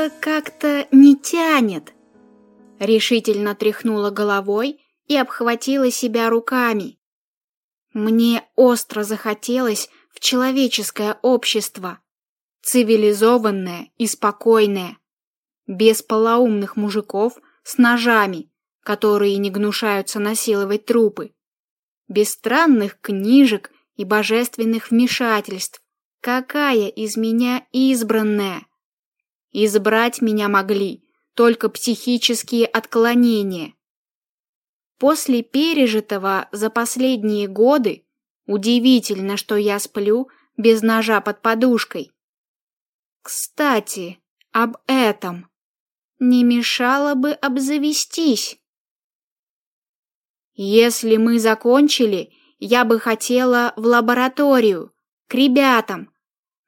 что-то как-то не тянет. Решительно тряхнула головой и обхватила себя руками. Мне остро захотелось в человеческое общество, цивилизованное и спокойное, без полоумных мужиков с ножами, которые не гнушаются насиловать трупы, без странных книжек и божественных вмешательств. Какая из меня избранная? Избрать меня могли только психические отклонения. После пережитого за последние годы удивительно, что я сплю без ножа под подушкой. Кстати, об этом не мешало бы обзавестись. Если мы закончили, я бы хотела в лабораторию, к ребятам.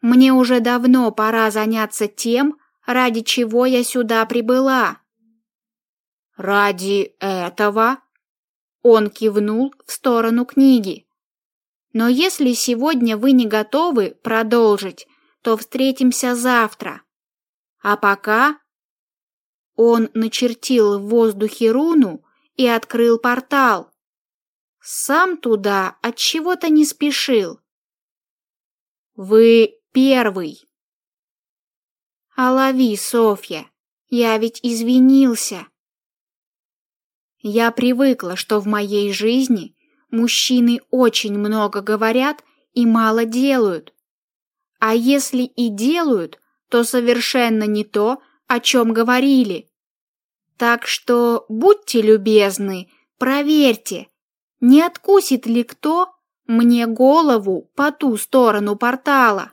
Мне уже давно пора заняться тем, ради чего я сюда прибыла. Ради этого? Он кивнул в сторону книги. Но если сегодня вы не готовы продолжить, то встретимся завтра. А пока он начертил в воздухе руну и открыл портал. Сам туда от чего-то не спешил. Вы первый. А лови, Софья, я ведь извинился. Я привыкла, что в моей жизни мужчины очень много говорят и мало делают. А если и делают, то совершенно не то, о чем говорили. Так что будьте любезны, проверьте, не откусит ли кто мне голову по ту сторону портала.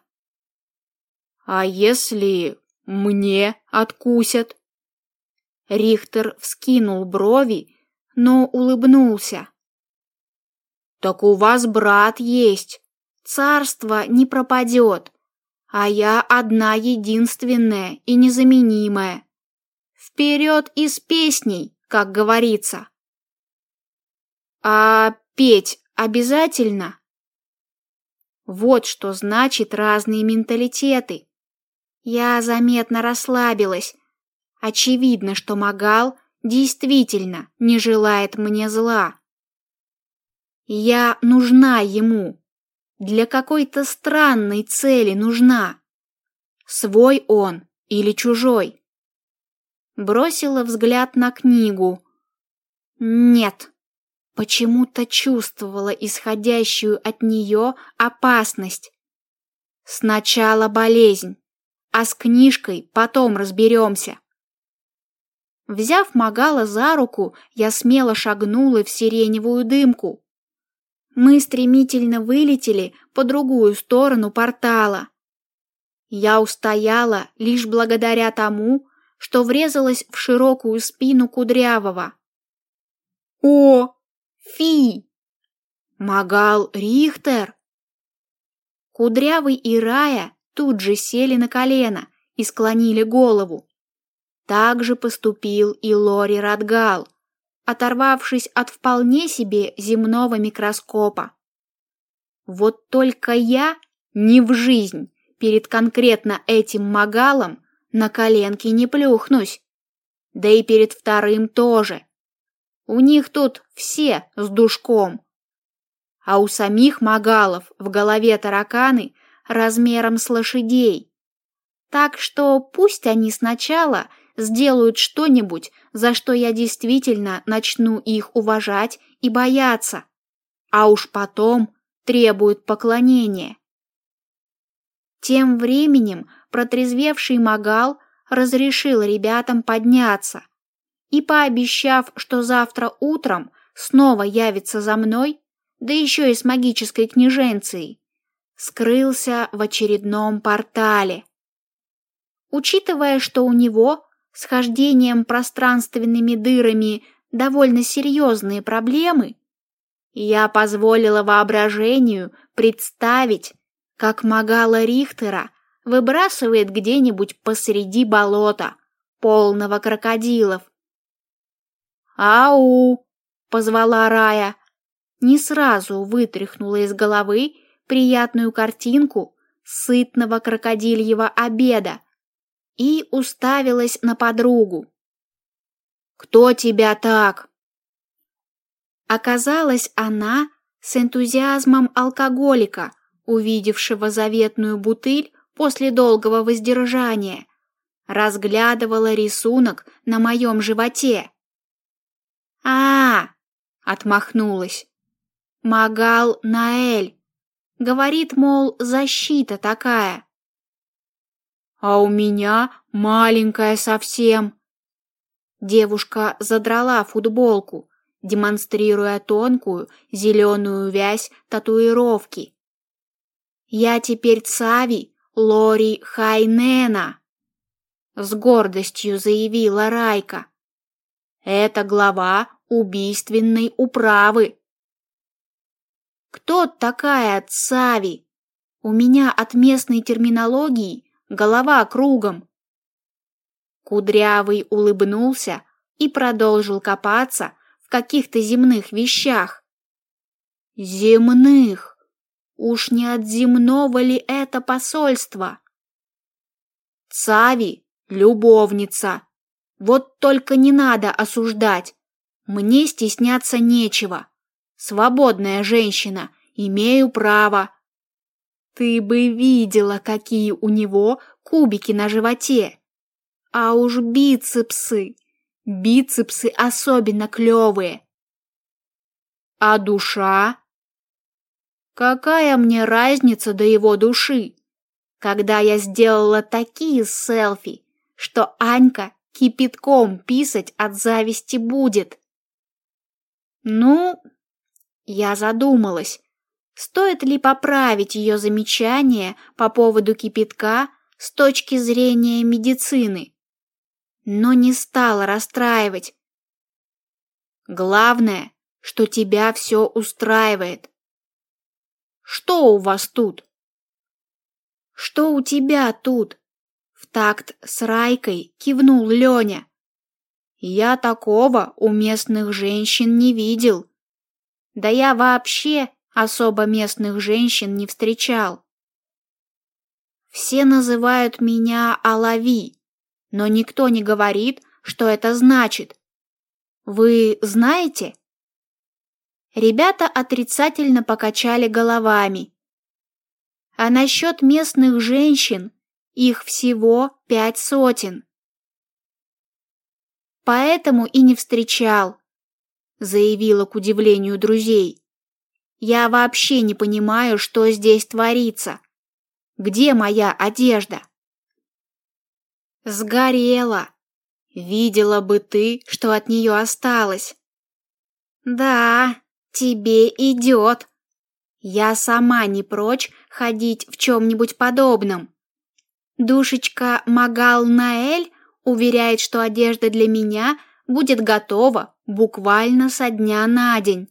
А если мне откусят? Рихтер вскинул брови, но улыбнулся. Так у вас брат есть. Царство не пропадет, а я одна единственная и незаменимая. Вперед из песней, как говорится. А петь обязательно? Вот что значит разные менталитеты. Я заметно расслабилась. Очевидно, что Магал действительно не желает мне зла. Я нужна ему. Для какой-то странной цели нужна. Свой он или чужой? Бросила взгляд на книгу. Нет, почему-то чувствовала исходящую от нее опасность. Сначала болезнь, а с книжкой потом разберемся. Взяв Магала за руку, я смело шагнула в сиреневую дымку. Мы стремительно вылетели по другую сторону портала. Я устояла лишь благодаря тому, что врезалась в широкую спину Кудрявого. «О, Фи! Магал Рихтер!» Кудрявый и Рая тут же сели на колено и склонили голову. Так же поступил и Лори Радгал, оторвавшись от вполне себе земного микроскопа. Вот только я не в жизнь перед конкретно этим магалом на коленки не плюхнусь. Да и перед вторым тоже. У них тут все с душком. А у самих магалов в голове тараканы размером с лошадей. Так что пусть они сначала сделают что-нибудь, за что я действительно начну их уважать и бояться, а уж потом требуют поклонения. Тем временем протрезвевший Магал разрешил ребятам подняться и, пообещав, что завтра утром снова явится за мной, да еще и с магической княженцией, скрылся в очередном портале. Учитывая, что у него с хождением пространственными дырами довольно серьезные проблемы, я позволила воображению представить, как Магала Рихтера выбрасывает где-нибудь посреди болота, полного крокодилов. «Ау!» — позвала Рая. Не сразу вытряхнула из головы приятную картинку сытного крокодильего обеда и уставилась на подругу. «Кто тебя так?» Оказалось, она с энтузиазмом алкоголика, увидевшего заветную бутыль после долгого воздержания, разглядывала рисунок на моем животе. а, -а, -а отмахнулась. «Магал Наэль. Говорит, мол, защита такая». «А у меня маленькая совсем». Девушка задрала футболку, демонстрируя тонкую зеленую вязь татуировки. «Я теперь Цави Лори Хайнена», — с гордостью заявила Райка. «Это глава убийственной управы». «Кто такая Цави? У меня от местной терминологии голова кругом». Кудрявый улыбнулся и продолжил копаться в каких-то земных вещах. Земных! Уж не от земного ли это посольство? Цави — любовница. Вот только не надо осуждать. Мне стесняться нечего. Свободная женщина, имею право. Ты бы видела, какие у него кубики на животе. А уж бицепсы! Бицепсы особенно клевые. А душа? Какая мне разница до его души, когда я сделала такие селфи, что Анька кипятком писать от зависти будет? Ну, я задумалась, стоит ли поправить ее замечание по поводу кипятка с точки зрения медицины но не стала расстраивать. Главное, что тебя все устраивает. Что у вас тут? Что у тебя тут? В такт с Райкой кивнул Леня. Я такого у местных женщин не видел. Да я вообще особо местных женщин не встречал. Все называют меня Алави но никто не говорит, что это значит. Вы знаете? Ребята отрицательно покачали головами. А насчет местных женщин, их всего пять сотен. Поэтому и не встречал, заявила к удивлению друзей. Я вообще не понимаю, что здесь творится. Где моя одежда? Сгорела. Видела бы ты, что от нее осталось. Да, тебе идет. Я сама не прочь ходить в чем-нибудь подобном. Душечка Магал Наэль уверяет, что одежда для меня будет готова буквально со дня на день.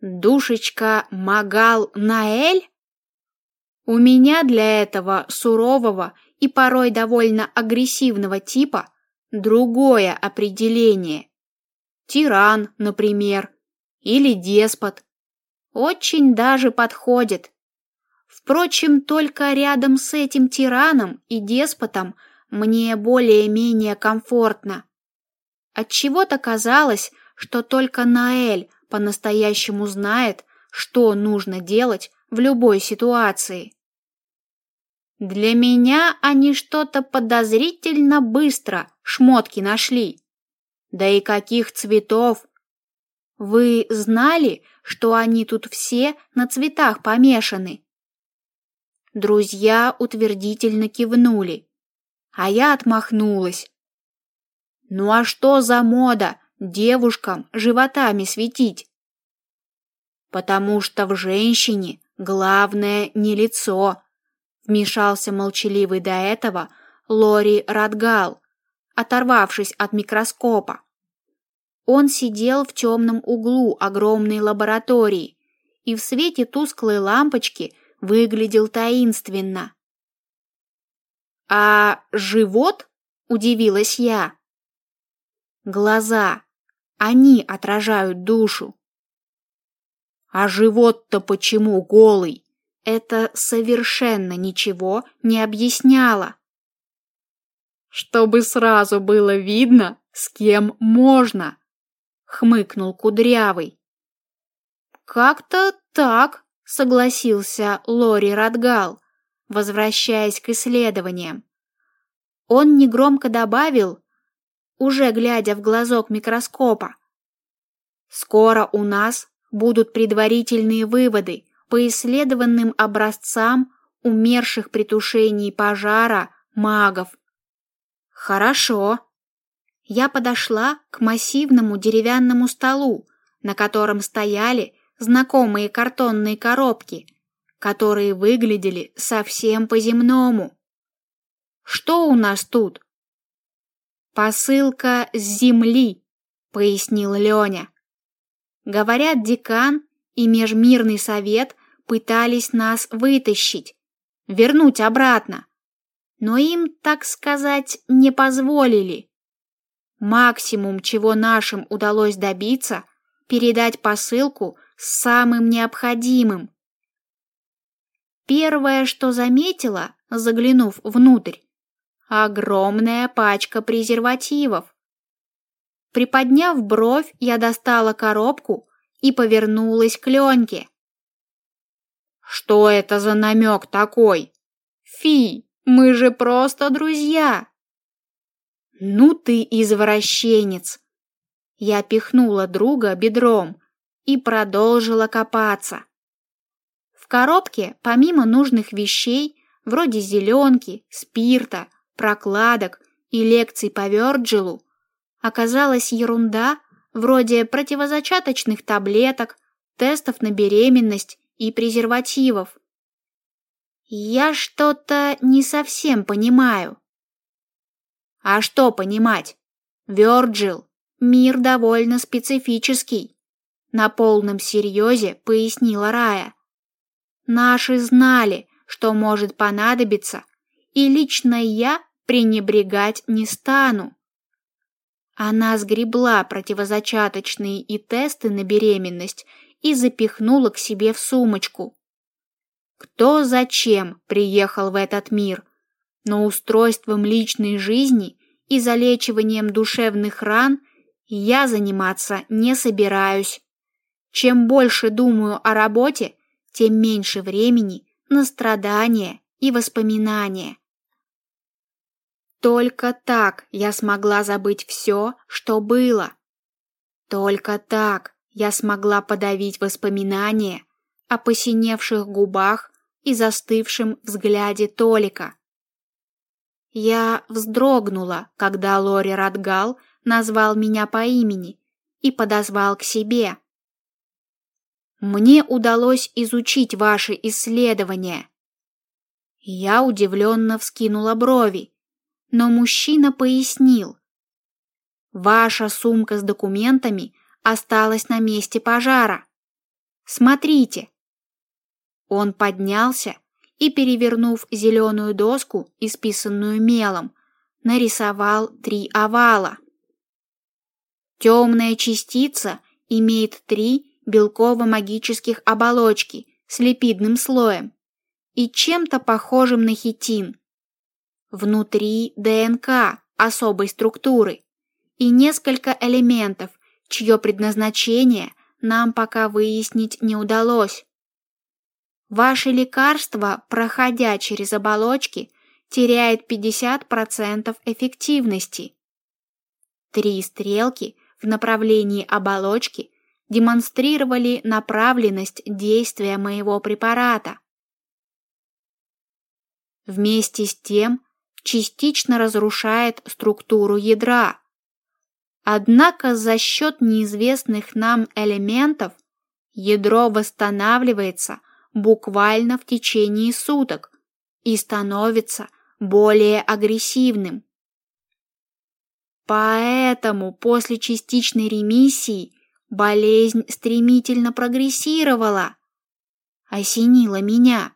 Душечка Магал Наэль? У меня для этого сурового и порой довольно агрессивного типа другое определение. Тиран, например, или деспот. Очень даже подходит. Впрочем, только рядом с этим тираном и деспотом мне более-менее комфортно. Отчего-то казалось, что только Наэль по-настоящему знает, что нужно делать в любой ситуации. Для меня они что-то подозрительно быстро шмотки нашли. Да и каких цветов? Вы знали, что они тут все на цветах помешаны? Друзья утвердительно кивнули, а я отмахнулась. Ну а что за мода девушкам животами светить? Потому что в женщине главное не лицо, Вмешался молчаливый до этого Лори Радгал, оторвавшись от микроскопа. Он сидел в темном углу огромной лаборатории и в свете тусклой лампочки выглядел таинственно. «А живот?» – удивилась я. «Глаза. Они отражают душу». «А живот-то почему голый?» это совершенно ничего не объясняло. чтобы сразу было видно, с кем можно, хмыкнул Кудрявый. Как-то так, согласился Лори Радгал, возвращаясь к исследованиям. Он негромко добавил, уже глядя в глазок микроскопа. Скоро у нас будут предварительные выводы по исследованным образцам умерших при тушении пожара магов. Хорошо. Я подошла к массивному деревянному столу, на котором стояли знакомые картонные коробки, которые выглядели совсем по-земному. Что у нас тут? Посылка с земли, пояснил Леня. Говорят, декан и межмирный совет пытались нас вытащить, вернуть обратно. Но им, так сказать, не позволили. Максимум, чего нашим удалось добиться, передать посылку с самым необходимым. Первое, что заметила, заглянув внутрь, огромная пачка презервативов. Приподняв бровь, я достала коробку и повернулась к Леньке. Что это за намек такой? Фи, мы же просто друзья. Ну ты извращенец. Я пихнула друга бедром и продолжила копаться. В коробке, помимо нужных вещей, вроде зеленки, спирта, прокладок и лекций по Вёрджилу, оказалась ерунда вроде противозачаточных таблеток, тестов на беременность и презервативов. Я что-то не совсем понимаю. А что понимать? Вёрджил, мир довольно специфический. На полном серьезе пояснила Рая. Наши знали, что может понадобиться, и лично я пренебрегать не стану. Она сгребла противозачаточные и тесты на беременность и запихнула к себе в сумочку. Кто зачем приехал в этот мир, но устройством личной жизни и залечиванием душевных ран я заниматься не собираюсь. Чем больше думаю о работе, тем меньше времени на страдания и воспоминания. Только так я смогла забыть все, что было. Только так я смогла подавить воспоминания о посиневших губах и застывшем взгляде Толика. Я вздрогнула, когда Лори Радгал назвал меня по имени и подозвал к себе. Мне удалось изучить ваши исследования. Я удивленно вскинула брови, но мужчина пояснил. Ваша сумка с документами осталась на месте пожара. Смотрите. Он поднялся и, перевернув зеленую доску, исписанную мелом, нарисовал три овала. Темная частица имеет три белково-магических оболочки с липидным слоем и чем-то похожим на хитин. Внутри ДНК особой структуры и несколько элементов, чье предназначение нам пока выяснить не удалось. Ваше лекарство, проходя через оболочки, теряет 50% эффективности. Три стрелки в направлении оболочки демонстрировали направленность действия моего препарата. Вместе с тем частично разрушает структуру ядра, Однако за счет неизвестных нам элементов ядро восстанавливается буквально в течение суток и становится более агрессивным. Поэтому после частичной ремиссии болезнь стремительно прогрессировала, осенила меня,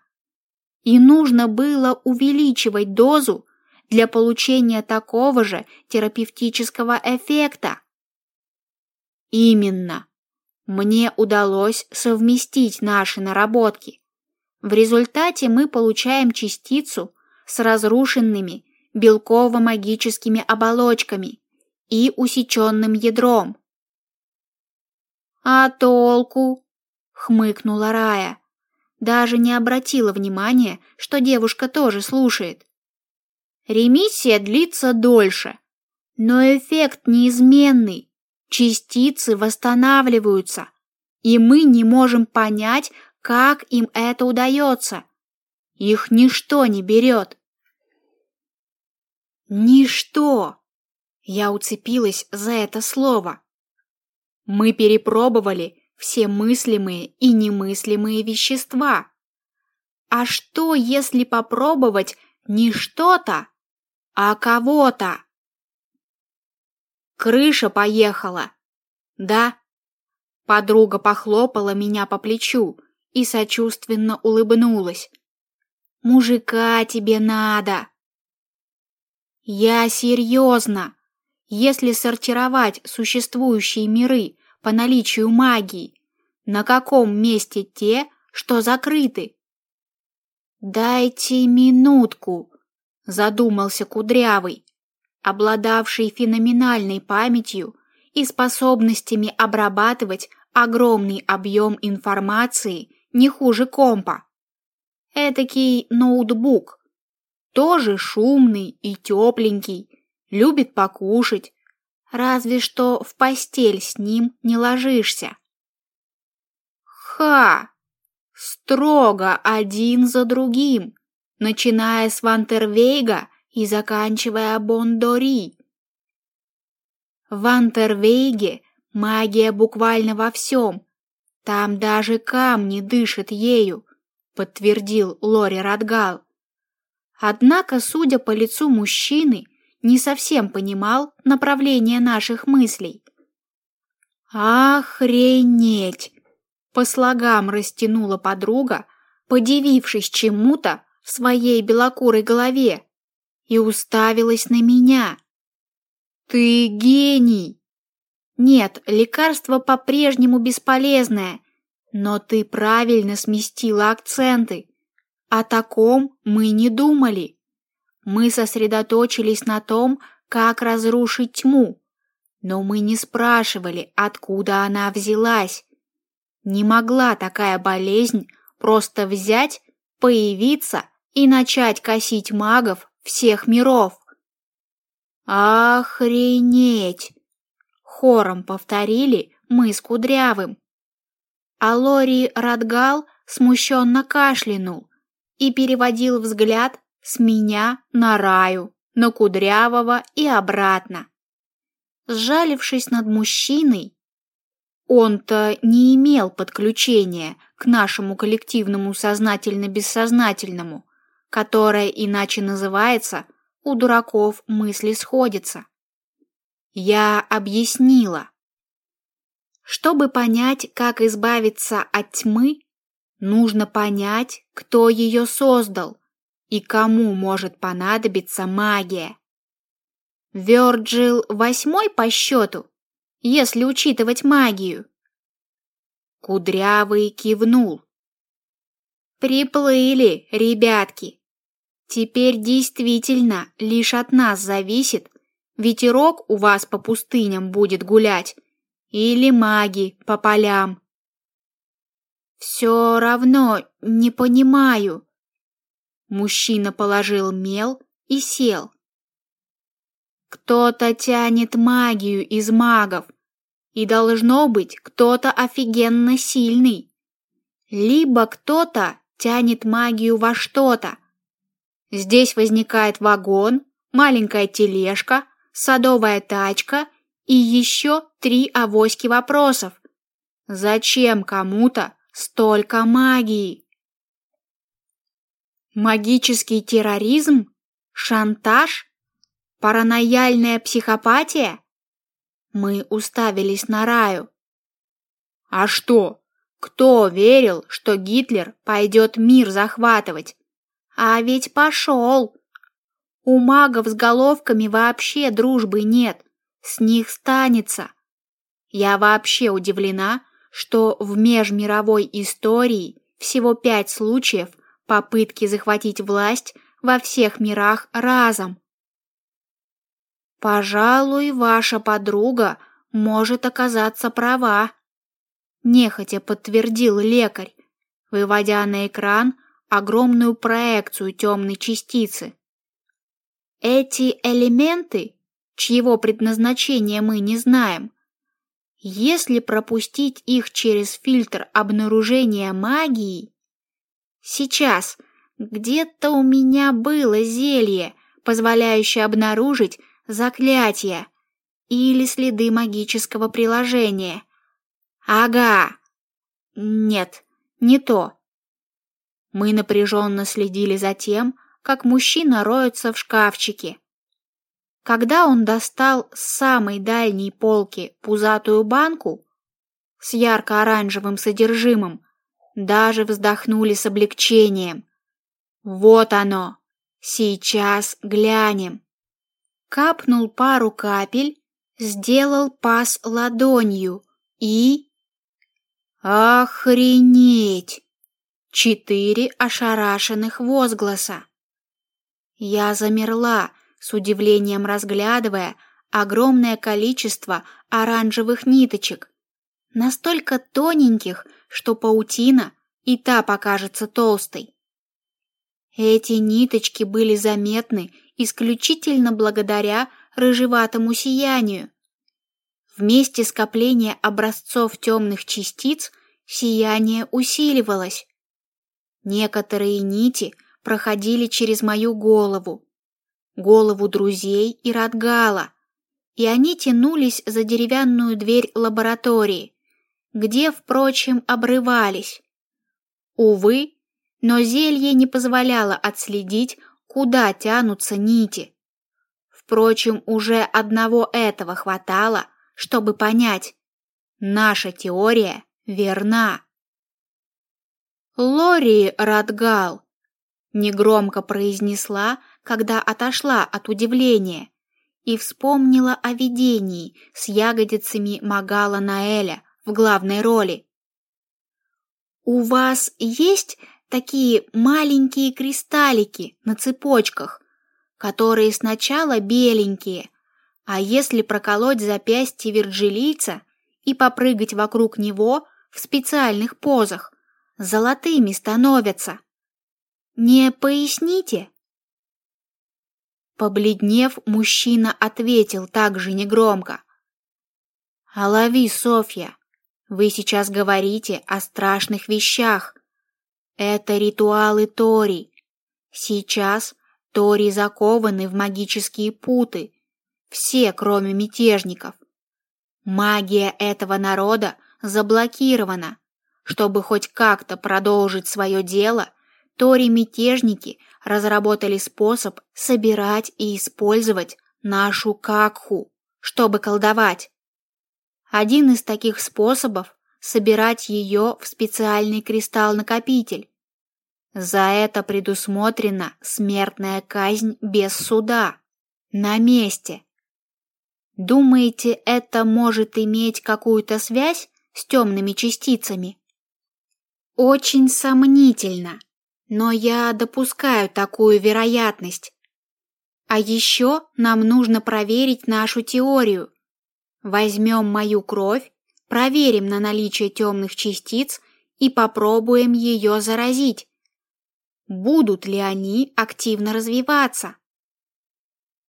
и нужно было увеличивать дозу для получения такого же терапевтического эффекта. Именно. Мне удалось совместить наши наработки. В результате мы получаем частицу с разрушенными белково-магическими оболочками и усеченным ядром. «А толку?» — хмыкнула Рая. Даже не обратила внимания, что девушка тоже слушает. Ремиссия длится дольше, но эффект неизменный. Частицы восстанавливаются, и мы не можем понять, как им это удается. Их ничто не берет. Ничто. Я уцепилась за это слово. Мы перепробовали все мыслимые и немыслимые вещества. А что, если попробовать не что-то, а кого-то? Крыша поехала. Да. Подруга похлопала меня по плечу и сочувственно улыбнулась. Мужика тебе надо. Я серьезно. Если сортировать существующие миры по наличию магии, на каком месте те, что закрыты? Дайте минутку, задумался Кудрявый, обладавший феноменальной памятью и способностями обрабатывать огромный объем информации не хуже компа. Этакий ноутбук, тоже шумный и тепленький, любит покушать, разве что в постель с ним не ложишься. Ха! Строго один за другим, начиная с Вантервейга и заканчивая Бондори. В Вантервейге магия буквально во всем. Там даже камни дышат ею, подтвердил Лори Радгал. Однако, судя по лицу мужчины, не совсем понимал направление наших мыслей. Охренеть! По слогам растянула подруга, подивившись чему-то в своей белокурой голове, и уставилась на меня. Ты гений! Нет, лекарство по-прежнему бесполезное, но ты правильно сместила акценты. О таком мы не думали. Мы сосредоточились на том, как разрушить тьму, но мы не спрашивали, откуда она взялась. Не могла такая болезнь просто взять, появиться и начать косить магов всех миров. Охренеть! Хором повторили мы с Кудрявым. А Лори Радгал смущенно кашлянул и переводил взгляд с меня на Раю, на Кудрявого и обратно. Сжалившись над мужчиной, он-то не имел подключения к нашему коллективному сознательно-бессознательному, которое иначе называется «у дураков мысли сходятся». Я объяснила. Чтобы понять, как избавиться от тьмы, нужно понять, кто ее создал и кому может понадобиться магия. Вёрджил восьмой по счету, если учитывать магию. Кудрявый кивнул. Приплыли, ребятки. Теперь действительно лишь от нас зависит, ветерок у вас по пустыням будет гулять или маги по полям. Все равно не понимаю, Мужчина положил мел и сел. Кто-то тянет магию из магов, и должно быть кто-то офигенно сильный. Либо кто-то тянет магию во что-то. Здесь возникает вагон, маленькая тележка, садовая тачка и еще три авоськи вопросов. Зачем кому-то столько магии? Магический терроризм? Шантаж? Паранояльная психопатия? Мы уставились на Раю. А что? Кто верил, что Гитлер пойдет мир захватывать? А ведь пошел. У магов с головками вообще дружбы нет. С них станется. Я вообще удивлена, что в межмировой истории всего пять случаев – попытки захватить власть во всех мирах разом. Пожалуй, ваша подруга может оказаться права, нехотя подтвердил лекарь, выводя на экран огромную проекцию темной частицы. Эти элементы, чьего предназначения мы не знаем, если пропустить их через фильтр обнаружения магии... Сейчас где-то у меня было зелье, позволяющее обнаружить заклятие или следы магического приложения. Ага. Нет, не то. Мы напряженно следили за тем, как мужчина роется в шкафчике. Когда он достал с самой дальней полки пузатую банку с ярко-оранжевым содержимым, даже вздохнули с облегчением. Вот оно. Сейчас глянем. Капнул пару капель, сделал пас ладонью и... Охренеть! Четыре ошарашенных возгласа. Я замерла, с удивлением разглядывая огромное количество оранжевых ниточек, настолько тоненьких, что паутина и та покажется толстой. Эти ниточки были заметны исключительно благодаря рыжеватому сиянию. В месте скопления образцов темных частиц сияние усиливалось. Некоторые нити проходили через мою голову, голову друзей и Радгала, и они тянулись за деревянную дверь лаборатории где, впрочем, обрывались. Увы, но зелье не позволяло отследить, куда тянутся нити. Впрочем, уже одного этого хватало, чтобы понять, наша теория верна. Лори Радгал негромко произнесла, когда отошла от удивления и вспомнила о видении с ягодицами Магала Наэля в главной роли. У вас есть такие маленькие кристаллики на цепочках, которые сначала беленькие, а если проколоть запястье вирджилийца и попрыгать вокруг него в специальных позах, золотыми становятся. Не поясните? Побледнев, мужчина ответил также негромко. «Олови, Софья, вы сейчас говорите о страшных вещах. Это ритуалы Тори. Сейчас Тори закованы в магические путы. Все, кроме мятежников. Магия этого народа заблокирована. Чтобы хоть как-то продолжить свое дело, Тори-мятежники разработали способ собирать и использовать нашу какху, чтобы колдовать. Один из таких способов – собирать ее в специальный кристалл-накопитель. За это предусмотрена смертная казнь без суда, на месте. Думаете, это может иметь какую-то связь с темными частицами? Очень сомнительно, но я допускаю такую вероятность. А еще нам нужно проверить нашу теорию, Возьмем мою кровь, проверим на наличие темных частиц и попробуем ее заразить. Будут ли они активно развиваться?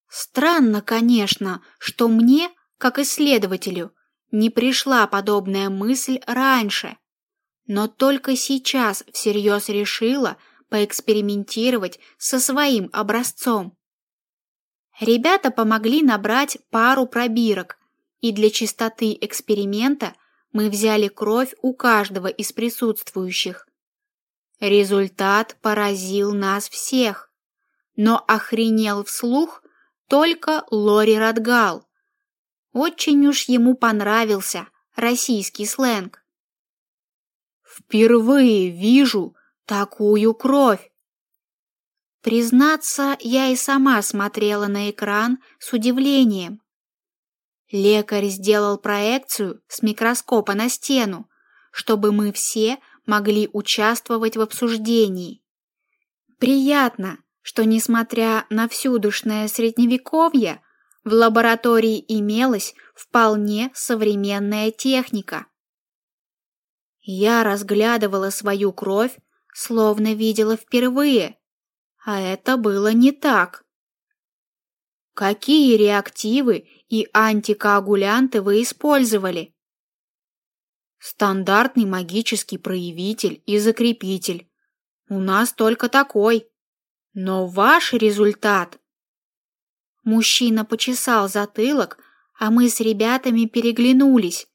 Странно, конечно, что мне, как исследователю, не пришла подобная мысль раньше, но только сейчас всерьез решила поэкспериментировать со своим образцом. Ребята помогли набрать пару пробирок и для чистоты эксперимента мы взяли кровь у каждого из присутствующих. Результат поразил нас всех, но охренел вслух только Лори Радгал. Очень уж ему понравился российский сленг. Впервые вижу такую кровь. Признаться, я и сама смотрела на экран с удивлением. Лекарь сделал проекцию с микроскопа на стену, чтобы мы все могли участвовать в обсуждении. Приятно, что несмотря на всюдушное средневековье, В лаборатории имелась вполне современная техника. Я разглядывала свою кровь, словно видела впервые, а это было не так. Какие реактивы и антикоагулянты вы использовали? Стандартный магический проявитель и закрепитель. У нас только такой. Но ваш результат... Мужчина почесал затылок, а мы с ребятами переглянулись.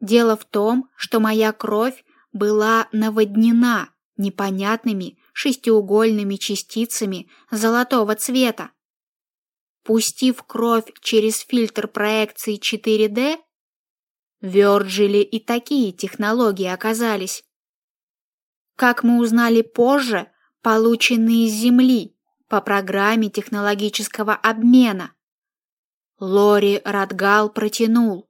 Дело в том, что моя кровь была наводнена непонятными шестиугольными частицами золотого цвета. Пустив кровь через фильтр проекции 4D, в Вёрджиле и такие технологии оказались. Как мы узнали позже, полученные из Земли по программе технологического обмена. Лори Радгал протянул.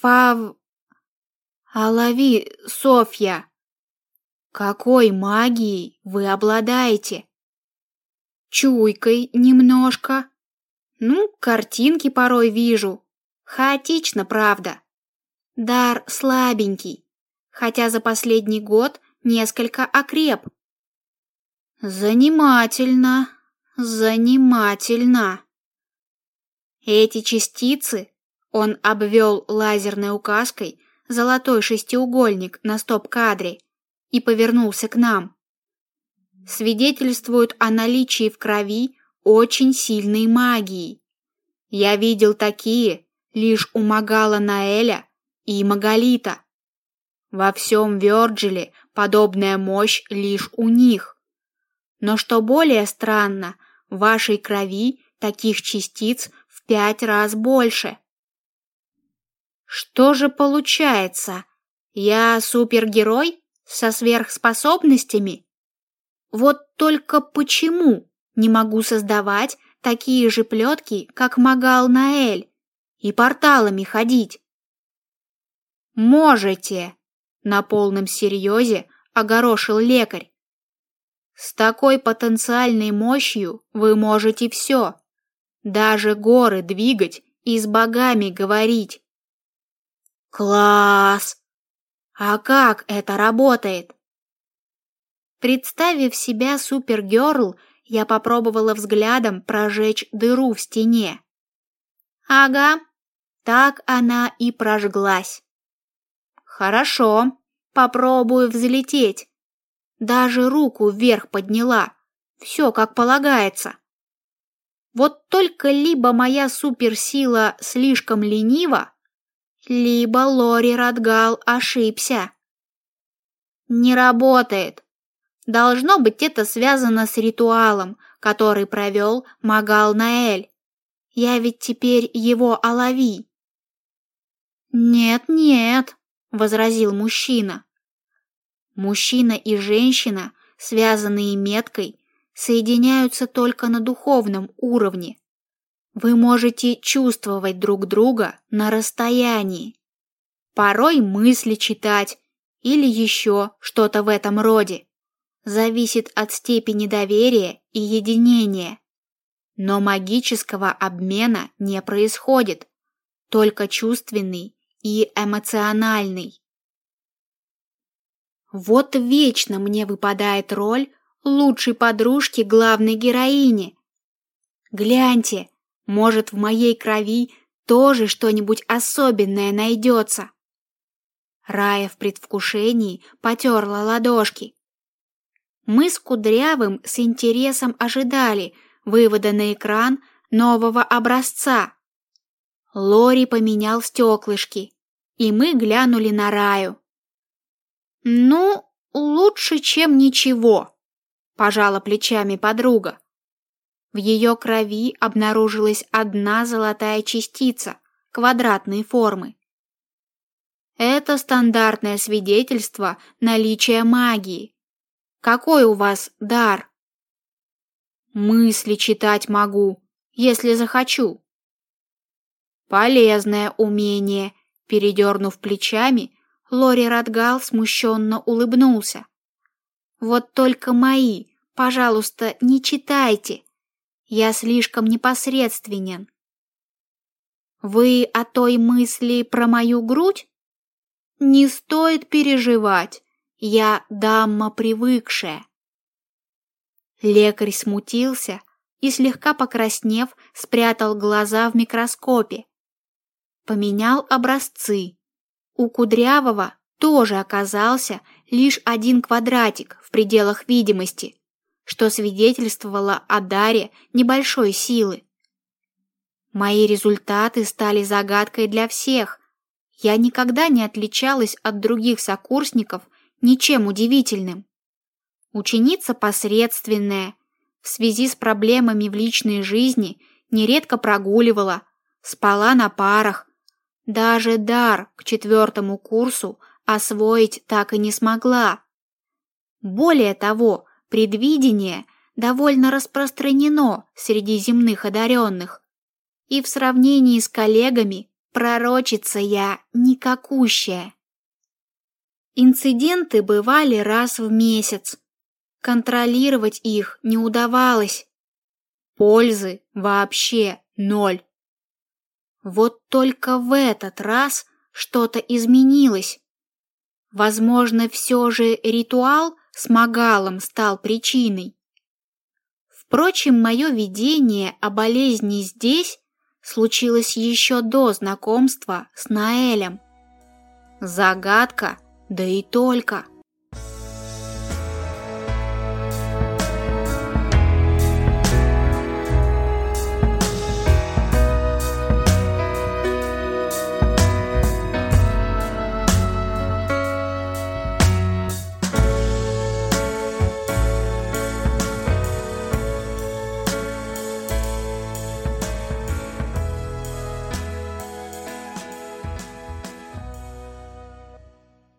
Фав... Алави, Софья! Какой магией вы обладаете? Чуйкой немножко. Ну, картинки порой вижу. Хаотично, правда. Дар слабенький, хотя за последний год несколько окреп. Занимательно, занимательно. Эти частицы он обвел лазерной указкой золотой шестиугольник на стоп-кадре и повернулся к нам. Свидетельствуют о наличии в крови очень сильной магии. Я видел такие лишь у Магала Наэля и Магалита. Во всем Вёрджиле подобная мощь лишь у них. Но что более странно, в вашей крови таких частиц в пять раз больше. Что же получается? Я супергерой со сверхспособностями? Вот только почему не могу создавать такие же плетки, как Магал Наэль, и порталами ходить? Можете, на полном серьезе огорошил лекарь. С такой потенциальной мощью вы можете все, даже горы двигать и с богами говорить. Класс! А как это работает? Представив себя супергерл, я попробовала взглядом прожечь дыру в стене. Ага, так она и прожглась. Хорошо, попробую взлететь. Даже руку вверх подняла. Все как полагается. Вот только либо моя суперсила слишком ленива, либо Лори Радгал ошибся. Не работает. Должно быть, это связано с ритуалом, который провел Магал Наэль. Я ведь теперь его Алави. Нет-нет, возразил мужчина. Мужчина и женщина, связанные меткой, соединяются только на духовном уровне. Вы можете чувствовать друг друга на расстоянии, порой мысли читать или еще что-то в этом роде. Зависит от степени доверия и единения. Но магического обмена не происходит, только чувственный и эмоциональный. Вот вечно мне выпадает роль лучшей подружки главной героини. Гляньте, может, в моей крови тоже что-нибудь особенное найдется. Рая в предвкушении потерла ладошки. Мы с Кудрявым с интересом ожидали вывода на экран нового образца. Лори поменял стеклышки, и мы глянули на Раю. «Ну, лучше, чем ничего», — пожала плечами подруга. В ее крови обнаружилась одна золотая частица квадратной формы. Это стандартное свидетельство наличия магии. Какой у вас дар? Мысли читать могу, если захочу. Полезное умение, передернув плечами, Лори Радгал смущенно улыбнулся. Вот только мои, пожалуйста, не читайте. Я слишком непосредственен. Вы о той мысли про мою грудь? Не стоит переживать, я дамма привыкшая. Лекарь смутился и, слегка покраснев, спрятал глаза в микроскопе. Поменял образцы. У Кудрявого тоже оказался лишь один квадратик в пределах видимости, что свидетельствовало о даре небольшой силы. Мои результаты стали загадкой для всех. Я никогда не отличалась от других сокурсников ничем удивительным. Ученица посредственная, в связи с проблемами в личной жизни нередко прогуливала, спала на парах. Даже дар к четвертому курсу освоить так и не смогла. Более того, предвидение довольно распространено среди земных одаренных. И в сравнении с коллегами пророчица я никакущая. Инциденты бывали раз в месяц. Контролировать их не удавалось. Пользы вообще ноль. Вот только в этот раз что-то изменилось. Возможно, все же ритуал с Магалом стал причиной. Впрочем, мое видение о болезни здесь случилось еще до знакомства с Наэлем. Загадка, да и только.